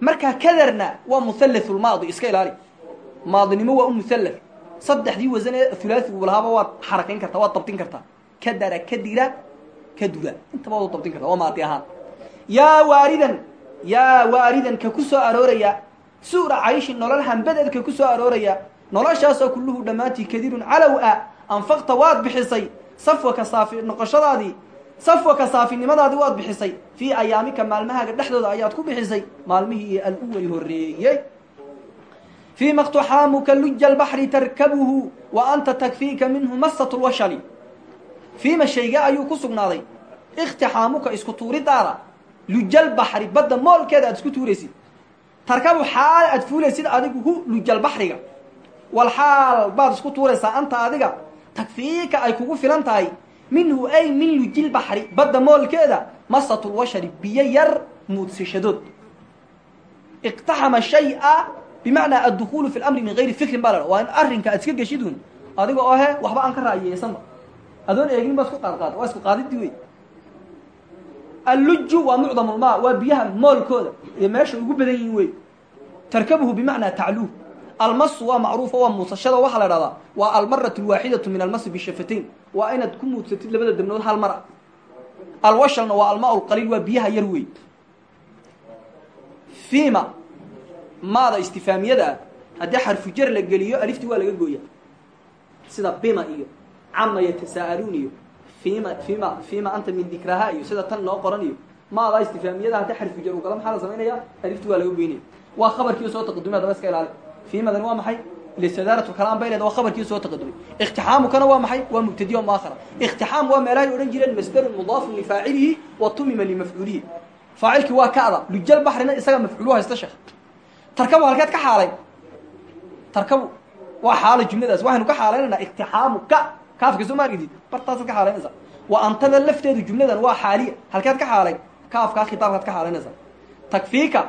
markaa kadarna waa muhallath lmaadi iska ilaali maadinimo waa u muhallath saddexdii wasan ee hulaasigu lahaaba waad xarakayn kartaa waad dabtin kartaa kadara kadira kadura intaba waad u dabtin kartaa waa maadi ahaan yaa waaridan yaa waaridan ka ku soo arooraya su'ra cayshin nolol hambadeed ka ku soo arooraya noloshaasoo kulluhu dhammaantii kadirun calow ah anfaqta waad bixisay safwaka saafi noqoshadaadii safwaka saafinimadaadii waad bixisay fii ayaamika maalmahaaga dhexdooda ayaad ku bixisay maalmihii aluwali horreeyey fiima اktuxaamuka luja albaxri tarkabuhu wa anta takfiika minhu masat lwashali fiima shayga ayuu ku sugnaaday ikhtixaamuka isku tuuridaada lujalbaxri badda moolkeeda aad isku tuuraysid tarkabu xaal aad fuulaysid adigu hu lujalbaxriga wal xaal baad isku tuuraysaa anta adiga takfiika ay kugu filan tahay minhu ay min lujilbaxri badda moolkeeda masatulwashari biyo yar muudsashadood iqtaxama shaya bimacnaa addukuulu fi lamri min gayri fikrin baa la waa in arrinka aad adiga oo he waxba aan ka raayeysanba adoon eegin ba isku qaadqaada waa isku qaadidii wey alluju waa mucdamulmaa waa biyaha moolkooda iyo meesha ugu badan yihiin wey tarkabuhu bimacnaa tacluuh almasu waa macruufo waa muusashada waxaa la dhahdaa waa almaratu alwaaxidatu min almasi bishafatayn waa inaad ku muudsatid labada dabnood hal mar. A alwashalna waa almaa lqaliil waa biyaha yar wey fiima maada istifaamiyada ah haddii xarfu jar la geliyo alifti waa laga gooya sida bima iyo cama yatasa'aluun iyo fima fima fima anta min dikraha iyo sida tan noo qoran iyo maadaa istifaamiyada haddii xarfu jar u gala maxaa la samaynaya alifti waa laga goynaya waa khabarkii soo taqadumay hadaba iska ilaali fiimadan waa maxay lisadaaratu kalaan bay leeda waa khabarkii soo taqadumay iktixaamukana waa maxay waa mubtadiyo maakhara iktixaam waa meelahay odhan jireen masdarun mudaafun lifaacilihi wa tumima limafcuulihi faacilkii waa ka'da lujal baxrina isaga mafcuulu haysta sheekh tarkabu halkeed ka xaalay tarkabu waa xaalay jumladaas waxaynu ka xaalaynayna iktixaamu ka kaafka soo maargidid bartaasaad ka xaalaynaysa wa antada lafteedu jumladan waa xaaliya halkeed ka xaalay kaafkaa khitaabkaad ka xaalaynaysa takfiika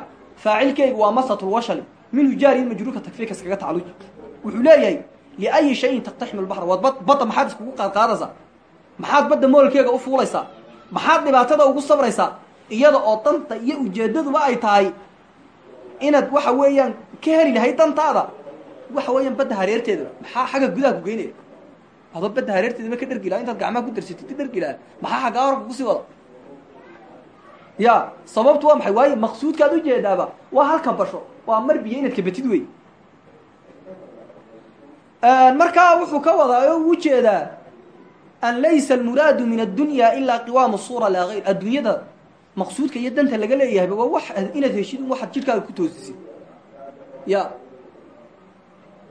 faacilkeygu waa masatulwashali minhu jaariyin majruurka takfiika iskaga tacalluj wuxuu leeyahay liayi shayin taqtaximu lbaxra waad bad badda maxaad iskugu qaadqaadaysaa? Maxaad badda moolkeega u fuulaysaa? Maxaad dhibaatada ugu sabraysaa? Iyada oo danta iyo ujeedaduba ay tahay inaad waxa weeyaan ka heli lahayd dantaada waxa weeyaan badda hareerteedaba maxaa xagga gudaha ku geynaya adoo badda hareerteedaba ka dhergi laha intaad gacmaha ku darsatid ka dhergi laha maxaa xaggaa horka ku sii wada ya sababtu waa maxay? Waayo maqsuudkaad ujeedaaba waa halka basho waa mar biyo inaad kabatid wey. Markaa wuxuu ka wadaa oo u jeedaa an laysa almuraadu min addunya ilaa qiwaamu suura laa hayr adduunyada maqsuudka iyo danta laga leeyahayba waa wax inaad heshid un waxaad ku toosisid. Ya.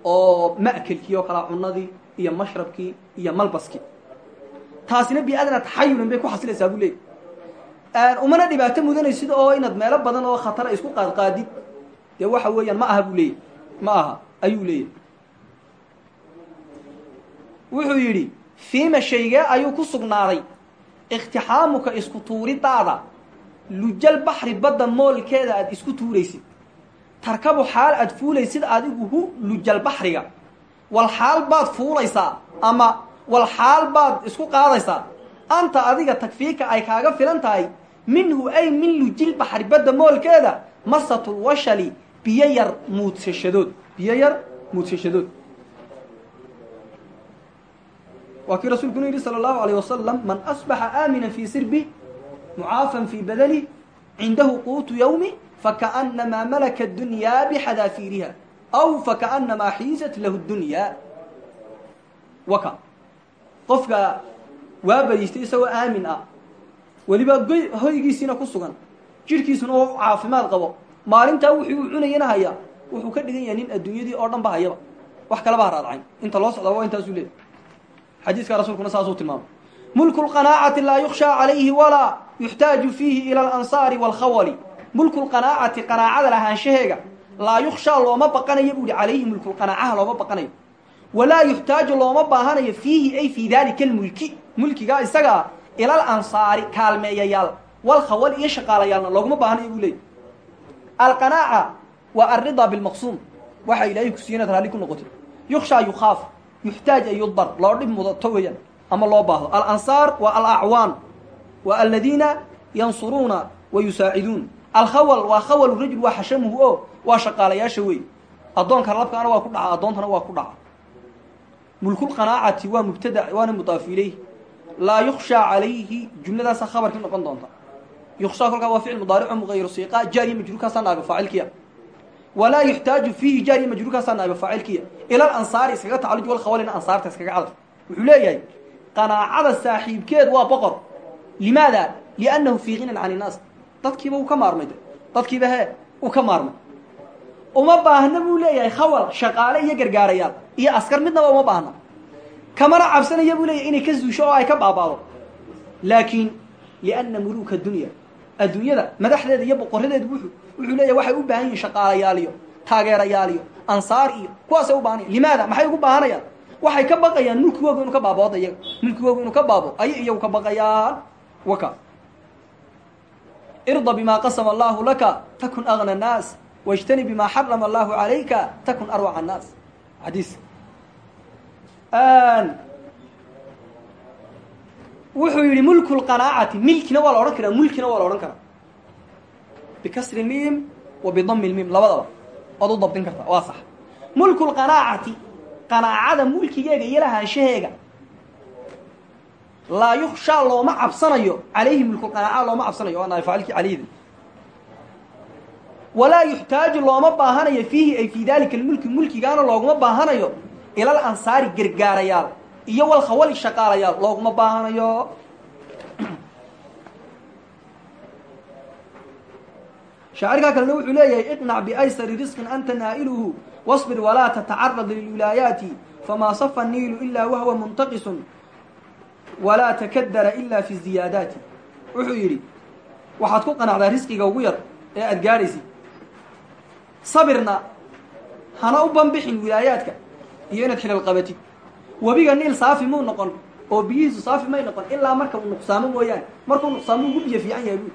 Oo ma'kelkii oo kalaa cunadii iyo mashrabkii iyo malbaskii. Taasina bi-adna taxayulan bay ku xasilaysaa buu leeyay umana dhibaato mudanaysid oo inaad meelo badan oo khatara isku qaadqaadid dee waxa weeyaan ma aha buu leeyahy ma aha ayuu leeyahy. Wuxuu yidhi fiima shaygee ayuu ku sugnaaday ikhtixaamuka isku tuuridaada lujal baxri badda moolkeeda aad isku tuuraysid tarkabu xaal aad fuulaysid adigu hu lujal baxriga wal xaal baad fuulaysaa ama wal xaal baad isku qaadaysaa anta adiga takfiika ay kaaga filan tahay minhu ay min lujil baxri badda moolkeeda masatul washali biyo yar muudsashadood biyo yar muudsashadood waa kii rasuulkuna yidhi salى اllahu alيه wasalam man asbaxa aamina fii sirbi mucaafan fii badani cindahu quutu yawmi fakaأnamaa malaka اdunyaa bxadaafiiriha aw fakaأnamaa xiisat lahu اdunyaa waka qofka waa badiistay isagoo aamin ah weliba goy hoygiisiina ku sugan jidhkiisuna oo caafimaad qabo maalintaa wuxuu u cunayana wuxuu ka dhigan yahay nin adduunyadii oo dhan ba hayaba. Wax kalaba ha raadcayn inta loo socdaa waa intaasuu leeyahy xadiiska rasuulkuna saasuu tilmaamay. Mulku lqanaacati laa yukhshaa calayhi walaa yuxtaaju fiihi ila alansaari waalkhawali mulku lqanaacati qanaacada lahaanshaheega laa yukhshaa looma baqanayo buu yihi calayhi mulkulqanaacaha looma baqanayo. Walaa yuxtaaju looma baahanayo fiihi ay fii daalika almulki. Mulkigaa isagaa ilal ansaari kaalmeeyayaal walkhawal iyo shaqaalayaalna looguma baahanayo buu leeyay alqanaaca waa alridaa bilmaqsuum. Waxa ilaahay ku siiyey inaad raalli ku noqotid yukhshaa yukhaaf yuxtaaj an yudbar loo dhib mudato weeyaan ama loo baahdo. Alansaar waa alacwaan waa aladiina yansuruuna wa yusaaciduun alkhawal waa khawalu rajul waa xashamuhu o waa shaqaalayaasha wey addoonka labkaana waa ku dhaca addoontana waa ku dhaca. Mulkulqanaacati waa mubtada waana mudaaf ilayh laa yukhshaa calayhi jumladaasa khabarkii noqon doonta yukhshaa kolkaa waa ficil mudaarico muqayru siiqa jaariya majruurkaasaa naaga faacilkiya walaa yuxtaaju fiihi jaariya majruurkaasaa naaga faacilkiya ilal ansaari iskaga tacaluj walkhawalina ansaarta iskaga cadaf wuxuu leeyahay qanaacada saaxiibkeed waa boqor limaada liannahu fii ginan can innaas dadkiiba uu ka maarmay dadkiiba hee uu ka maarmay uma baahna buu leeyahay khawal shaqaale iyo gargaarayaal iyo askar midnaba uma baahna kamana cabsanaya buu leeyahay inay ka zuusho oo ay ka baabaado adduunyada madaxdeeda iyo boqoradeeda wuxuu leeyahay waxay u baahan yihiin shaqaalayaal iyo taageerayaal iyo ansaar iyo kuwaasay u baahanaya limaada maxay ugu baahanayaan waxay ka baqayaan mulkigooga inuu ka baabooda iyaga mulkigooga inuu ka baabo ayay iyagu ka baqayaan. Waka. Irda bimaa qasama allahu laka takun agna annaas wاjtani bima xarama allahu calayka takun arwac annaas. Xadiis wuxuu yihi mulku lqanaacati milkina waa la odhan karaa mulkina waa la odhan karaa. Bikasri miim wa bidami lmiim labadaba. Ood u dabdin kartaa waa sax. Mulku lqanaacati qanaacada mulkigeega iyo lahaanshaheega laa yukshaa looma cabsanayo. Calayhi mulkulqanaaca looma cabsanayo waa naay faacilkii calayhida walaa yuxtaaju looma baahanayo fiihi ay fii daalika almulki mulkigaana looguma baahanayo ilal ansaari gargaarayaal iyo walkhawali shaqaalayaal looguma baahanayo. Shaacirkaa kalena wuxuu leeyahay iqnac biaysari risqin anta naa'iluhu wasbir walaa tatacarad lilwilaayaati famaa safa niilu ilaa wahwa muntaqisun walaa takadara ila fi ziyaadaati. Wuxuu yidhi waxaad ku qanacdaa risqiga ugu yar ee aada gaadhaysid sabirna hana u banbixin wilaayaadka iyo inaad xilal qabatid webiga niil saafi muu noqon oo biyihiisu saafi may noqon ilaa marka uu nuqsaamo mooyaane. Markuu nuqsaamo ugu biyo fiican yahay buui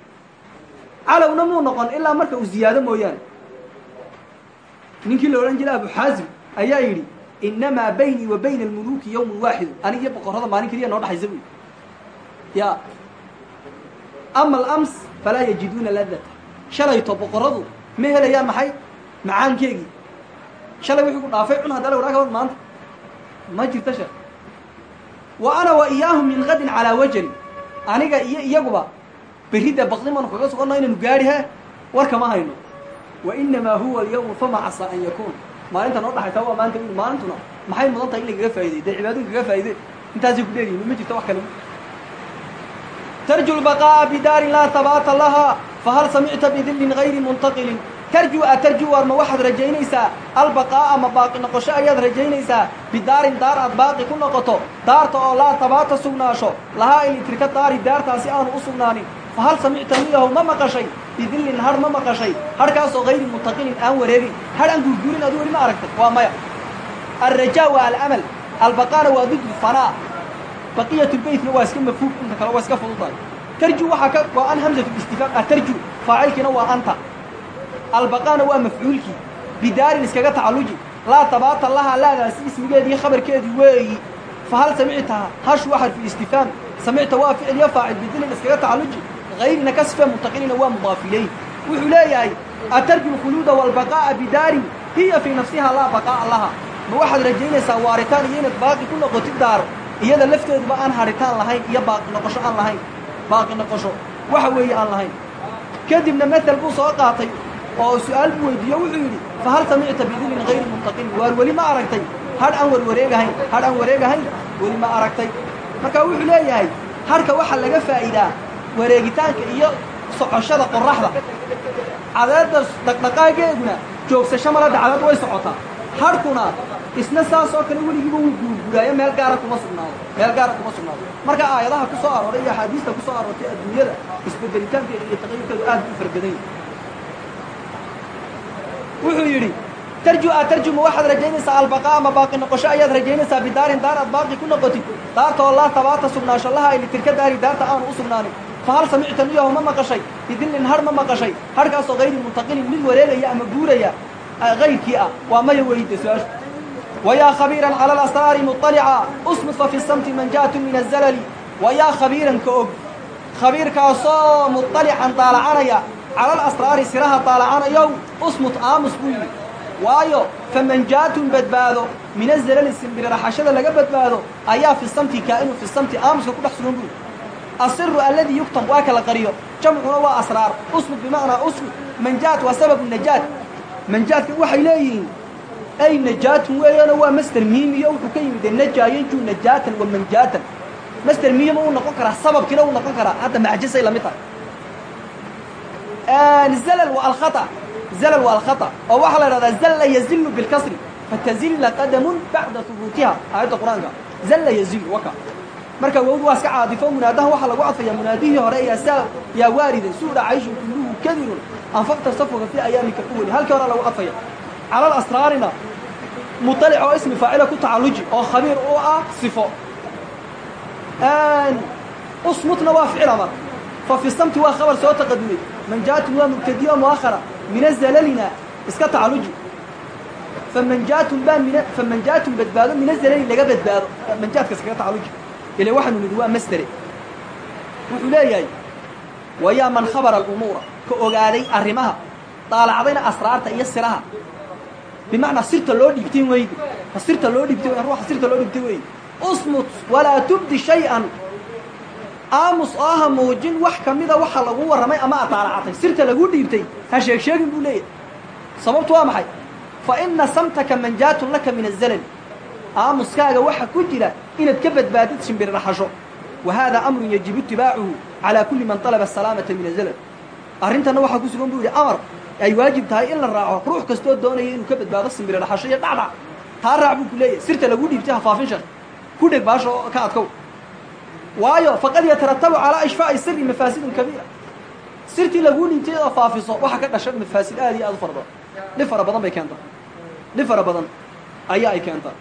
calowna muu noqon ilaa marka uu ziyaado mooyaane. Ninkii la odhan abu xaasim ayaa yidhi inamaa baynii wa bayna almuluuki yawmun waaxidu anig iyo boqorrada maalin keliya noo dhaxaysa buui ya. Ama alams falaa yajiduuna ladata. Shalayto boqorradu ma helayaan maxay? Macaankeegii. Shalay wixii ku dhaafay cun hadda la wadhaa kaban maanta ma jirta sheekh. Wa ana wa iyaahum min qadin calaa wajali aniga iyo iyaguba berridda baqdimaanu kaga soconno inaynu gaadhi he warkama hayno. Wa inamaa huwa alyawmu fama casaa an yakuun maalinta noo dhaxaysa waa maanta maalintuna maxay mudan tahay in lagaga faa'iday dee cibaadadu kaga faa'iday intaasay ku dheeriyin ma jirto wax kale tarju lbaqaa'a bidaarin laa tabaata lahaa fahal samicta bidillin gayri muntaqilin tarju a tarju war ma waxaad rajaynaysaa albaqaa'a ma baaqi noqosho ayaad rajaynaysaa bidaarin daar aad baaqi ku noqoto daarta oo laa tabaata sugnaasho lahaa ilitrika daari daartaasi aanu u sugnaanin fahal samicta miyahow ma maqashay bidillin har ma maqashay harhkaasoo hayri muntaqilin aan wareegin har aan guurguurin adu weli ma aragtay waa maya alrajaa alamal albaqaana waa iska mafhuum inta kale waa iska fududahay tarju waxaa ka waa an hamsatu istifaam atarju faacilkiina waa anta albaqaana waa mafcuulkii bidaarin iskaga tacalluji laa tabaata lahaa laadaasi ismigeedii khabarkeedii weeyi fahal samictaha hash waa xarfu istifhaam samicta waa ficil iyo faacil bidilin iskaga tacaluji hayrina ka sife muntaqilina waa mudaaf ilayh wuxuu leeyahay atarju lkhuluuda waalbaqaa'a bidaarin hiya fii nafsiha laa baqaa'a laha ma waxaad rajaynaysaa waaritaan iyo inaad baaqi ku noqotid daaro iyada lafteeduba aan haritaan lahayn iyo baaqi noqosho aan lahayn. Baaqi noqosho. Waxa weeye aan lahayn. Kadibna matel buu soo qaatay oo su'aal buu weydiiyo wuxuu yidhi fahal samicta bidilin hayri muntaqilin waar weli ma aragtay. Hadh aan warwareegahayn hadh aan wareegahayn weli ma aragtay. Marka wuxuu leeyahay hadhka waxaa laga faa'iidaa wareegitaanka iyo socoshada qoraxda cadeedda dhaqdhaqaageeduna joogsasho malada cadeed way socotaa hadhkuna isna saas oo kale weligiiba wuu guurguraayo meel gaara kuma sugnaado meel gaara kuma sugnaado. Marka aayadaha ku soo arooray iyo axaadiista ku soo aroortay adduunyada isbedelitaankeeda iyo taqayurkeedu aad u farbadan wuxuu yidhi tarju a tarjuma waxaad rajaynaysaa albaqaa ama baaqi noqosho? Ayaad rajaynaysaa bidaarin daar aad baaqi ku noqotid? Daartaoo laa tabaata sugnaansho laha ili tirka daari daarta aanu u sugnaanin fahal samicta miyaho ma maqashay? Bidillin har ma maqashay? Harhkaasoo hayri muntaqilin mid wareegaya ama guuraya hayrkii ah waa maya weyde su'aashu wayaa khabiiran cala alasraari muطalica usmufa fi samti manjaatu min azalali wayaa khabiiran ka og khabiirkaasoo muطalican daalacanaya cala alasraari siraha daalacanayow usmut aamus buu yidhi waayo famanjaatun badbaado min azalali simbiriraxashada laga badbaado ayaa fi samti kaa'inu fi samti aamuska ku dhex sugan buu asiru alladii yuktab waa kala qariyo jamcuna waa asraar usmut bimacnaa usmut manjaat waa sababu najaat manjaadka waxay leeyihiin ay najaatun weeyaano waa master miimiyo wuxuu ka yimid najaa yanjuu najaatan wa manjaatan. Master miima uu noqon karaa sababkiina uu noqon karaa hadda macjisay la mid tahay. Zalal waa alkhata zalal waa alkhata oo waxaa la idhahdaa zalla yazilu bilkasri fatazilla qadamun bacda hubuutiha aayadda qur'aanka. Zalla yazilu waka. Marka wawdu waa iska caadifo munaadaha waxaa lagu cadfayaa munaadihii hore yaa saa yaa waarida suudha cayshin kulluhu kadirun anfaqta safuka fi ayaamika uweli halkii hore lagu cadfaya cala alasraarina muطalic oo ismi faacila ku tacalluji oo khabiir u ah sifo usmutna waa ficil amar fa fi samti waa khabar soo taqadumay manjaatun waa mubtadiyo muakhara min azalalina iska tacalluji famanjaatun baa min famanjaatun badbaado min azalali laga badbaado manjaadka iskaga tacalluji ila waxaanu nidhi waa masdere wuxuu leeyahay wayaa man khabara alumuura ka ogaaday arrimaha daalacdayna asraarta iyo siraha bimacnaa sirta loo dhiibtay weyde ka sirta loo dhiibtay ruuxa sirta loo dhiibtay weyde usmut walaa tubdi shay-an aamus oo ha muujin wax ka mida waxa lagu warramay ama aad daalacatay sirta lagu dhiibtay ha sheeg sheegin buu leeyahay. sababtu waa maxay? fa ina samtaka manjaatun laka min azalal aamuskaaga waxa ku jira inaad ka badbaadid shimbirraxasho. wa haadaa amrun yajibu itibaacuhu calaa kulli man talaba asalaamata min azalal arrintanna waxaa ku sugan buu yidhi amar ay waajib tahay in la raaco ruux kastoo doonaya inuu ka badbaado simbiriraxasho iyo dhacdhac taa raac buu ku leeyahay sirta lagu dhiibtay hafaafin shar ku dheg baasho ka adkow waayo faqad yataratabu calaa ishfaa'i siri mafaasidun kabiira sirtii laguu dhiibtay oo faafiso waxa ka dhasha mafaasid aad iyo aad u fara badan dhib fara badan bay keentaa dhib fara badan ayaa ay keentaa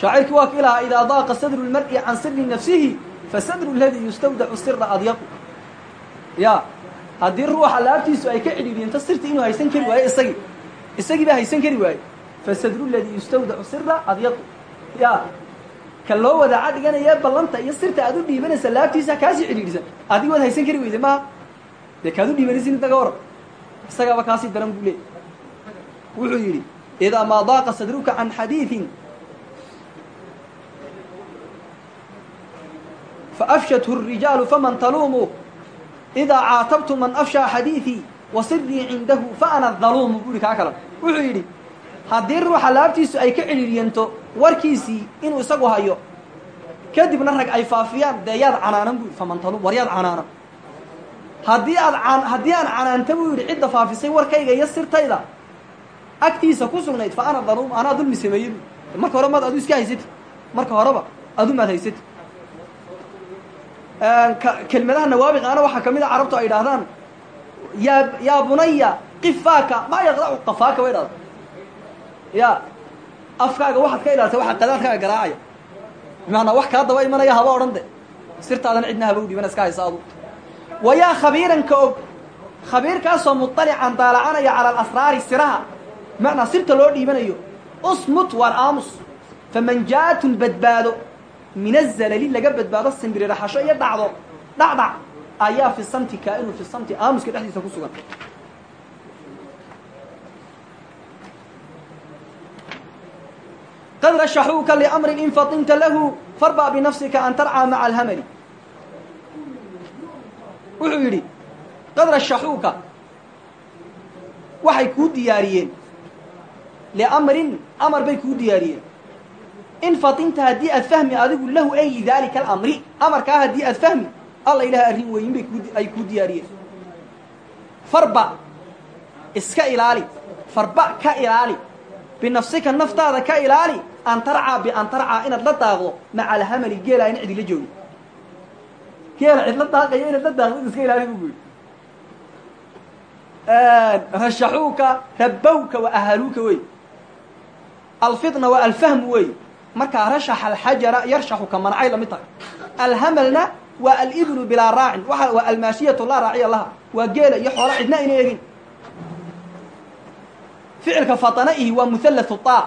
shaacirkii waa ka ilahaa idaa daaqa sadru lmar'i can siri nafsihi fasadru aladii yustawdacu sira adyaqu ya haddii ruuxa laabtiisu ay ka cidhiidhiinto sirtii inuu haysan kari waayo isagii isagii baa haysan kari waaye fasadru ladii yustawdacu sira adyaqu ya ka loo wadaaca dhiganaya ballanta iyo sirta aad u dhiibanaysa laabtiisa kaasii cidhiidhisan adiga waad haysan kari weyde maha dee kaad u dhiibanaysin intaga waran isagaaba kaasii daran buu leey wuxuu yidhi idaa maa daaqa sadruka can xadiiثin faafshathu الrijaalu faman taluumu idaa caatabtu man afshaa xadiiثii wa sirii cindahu faana daluumu buuhi kaa kalan wuxuu yidhi haddii ruuxa laabtiisu ay ka cidhiidhiyanto warkiisii inuu isagu hayo kadibna rag ay faafiyaan dee yaad canaanan buu yidhi faman taluum war yaad canaanan haddii aad an haddii aan canaanta buu yidhi cidda faafisay warkayga iyo sirtayda agtiisa ku sugnayd fa ana daluum anaa dulmi sameeyey bu marka hore maad adu iska haysati marka horeba adu maad haysati kelmadaha nawaabiqaana waxaa ka mid a carabtu ay idhaahdaan yaa yaa bunaya qifaaka maa yaqdacu qafaaka? Way ya afkaaga waxaad ka ilaaltay waxa qadaadkaaga garaacaya bimaanaa wax kaa daba imanaya haba odhan sirtaadan cidna haba u dhiibana iska haysa adu. Wa yaa khabiiran ka og khabiirkaasoo muطalican daalacanaya cala alasraari siraha. Bimacnaa sirta loo dhiibanayo usmut waar aamus famanjaatun badbaado min azalali laga badbaado simbiriraxasho iyo dhacdo. Dhacdhac ayaa fi samti kaa-inu fi samti aamuska dhexdiisa ku sugan. Qad rashaxuuka liamrin in fatinta lahu farba binafsika an tarcaa maca alhamali. Wuxuu yidhi qad rashaxuuka waxay kuu diyaariyeen. Liamrin amar bay kuu diyaariyeen in fatinta haddii aad fahmi adigu lahu ay lidaalika alamri amarkaa haddii aad fahmi alla ilahay arrin weyin bay ay kuu diyaariyeen. Farba iska ilaali. Farba ka ilaali. Binafsika naftaada ka ilaali. An tarcaa bian tarcaa inaad la daaqdo maca alhamali geela in cidila joogi. Geela cid la daaqayo inaad la daaqdo iska ilaali bu yidhi. Rashaxuuka rabbawka wa ahaluuka wey alfitna waa alfahmu wey markaa rashaxa alxajara yarshaxuka manacay la mid tahay. Alhamalna waa alibnu bilaa raacin waa almaashiyatu laa raaciya laha waa geela iyo xoola cidna ayna egin ficilka fatana'ihi waa muhallathu taa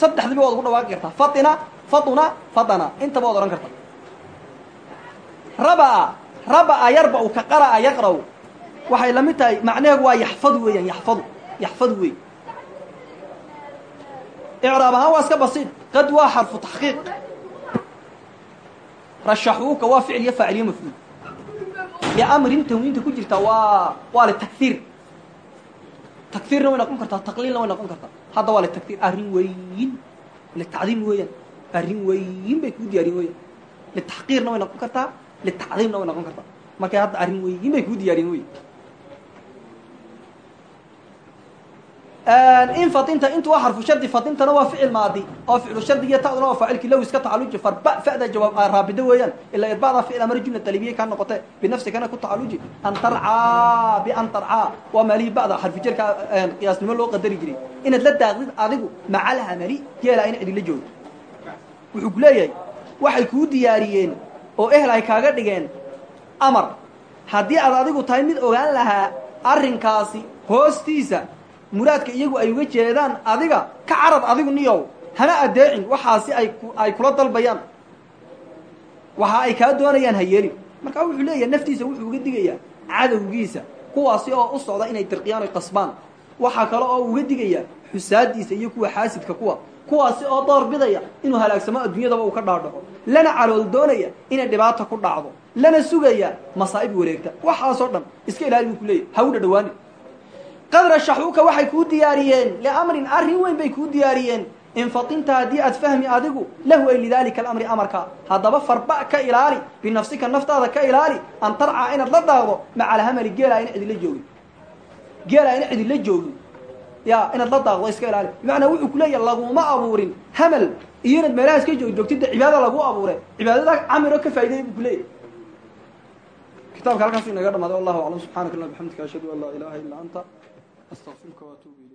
saddexdiba waad ugu dhawaaqi kartaa. Fatina fatuna fatana. Intaba waad odhan kartaa. Rabaa rabaa yarba'u ka qara'a yaqra'u. Waxay la mid tahay macnaheedu waa yaxfadu weeyaan yaxfadu yaxfadu wey icraab ahaan waa iska basiid qad waa xarfu taxqiiq rashaxuuka waa ficil iyo faacil iyo mafcuul liamrin tanwiinta ku jirta waa waa litakhiir takhiirna way noqon kartaa taqliilna way noqon kartaa hadda waa litakhiir arrin weyin litacdiim weeyaan arrin weyin bay kuu diyaariyen weeyaan litaxqiirna way noqon kartaa litacdiimna way noqon kartaa markay hadda arrin weyin bay kuu diyaariyen wey in fatinta intu waa xarfu shardi fatintana waa ficil maadi. Oo ficlu shardi iyo ta'duna waa faacilkii low iska tacaluji farba fa'da jawaab raabido weeyaan. Ilaa irbacda ficil amar jumla talibiyay kaa noqote binafsikana ku tacaluji an tarcaa bian tarcaa waa maalihii ba'da xarfi jerka qiyaasnimo loo qadari jiray. Inaad la daaqdid adigu maca alhamali geela in cidila joogo wuxuu ku leeyahay waxay kuu diyaariyeen oo ehel ay kaaga dhigeen amar. Haddii aad adigu tahay mid ogaan lahaa arrinkaasi hoostiisa muraadka iyagu ay uga jeedaan adiga ka carad adigu niyow hana adeecin waxaasi ay ay kula dalbayaan. Waxa ay kaa doonayaan ha yeelin. Markaa wuxuu leeyahay naftiisa wuxuu uga digayaa cadowgiisa kuwaasi oo u socda inay dirqiyaan oy qasbaan. Waxaa kale oo uga digayaa xusaadiisa iyo kuwa xaasidka kuwa kuwaasi oo door bidaya inuu halaagsamo adduunyadaba uu ka dhaadhaco. Lana calool doonaya inay dhibaata ku dhacdo lana sugaya masaa'ib wareegta. Waxaasoo dhan iska ilaali buu ku leeyahy ha u dhadhawaani qad rashaxuuka waxay kuu diyaariyeen liamrin arrin weyn bay kuu diyaariyeen. In fatinta haddii aad fahmi adigu lahu ay lidaalika alamri amarka. Haddaba farba ka ilaali binafsika naftaada ka ilaali an tarcaa inaad la daaqdo maca alhamali geela ina cidila joogin. Geela ina cidila joogin. Ya inaad la daaqdo iska ilaali. Bimacnaa wuxuu ku leeyahay laguma abuurin hamal. Iyo inaad meelahaas ka joog joogtida cibaada lagu abuure. Cibaadada camiro ka faa'ideeyay buu ku leeyahy kitaabka halkaas inaga dhamaaday wallahu aclam. Subxaanaka allah bixamdika ashhadu an laa ilaha illa anta astaqfiruka waatuubu ilayk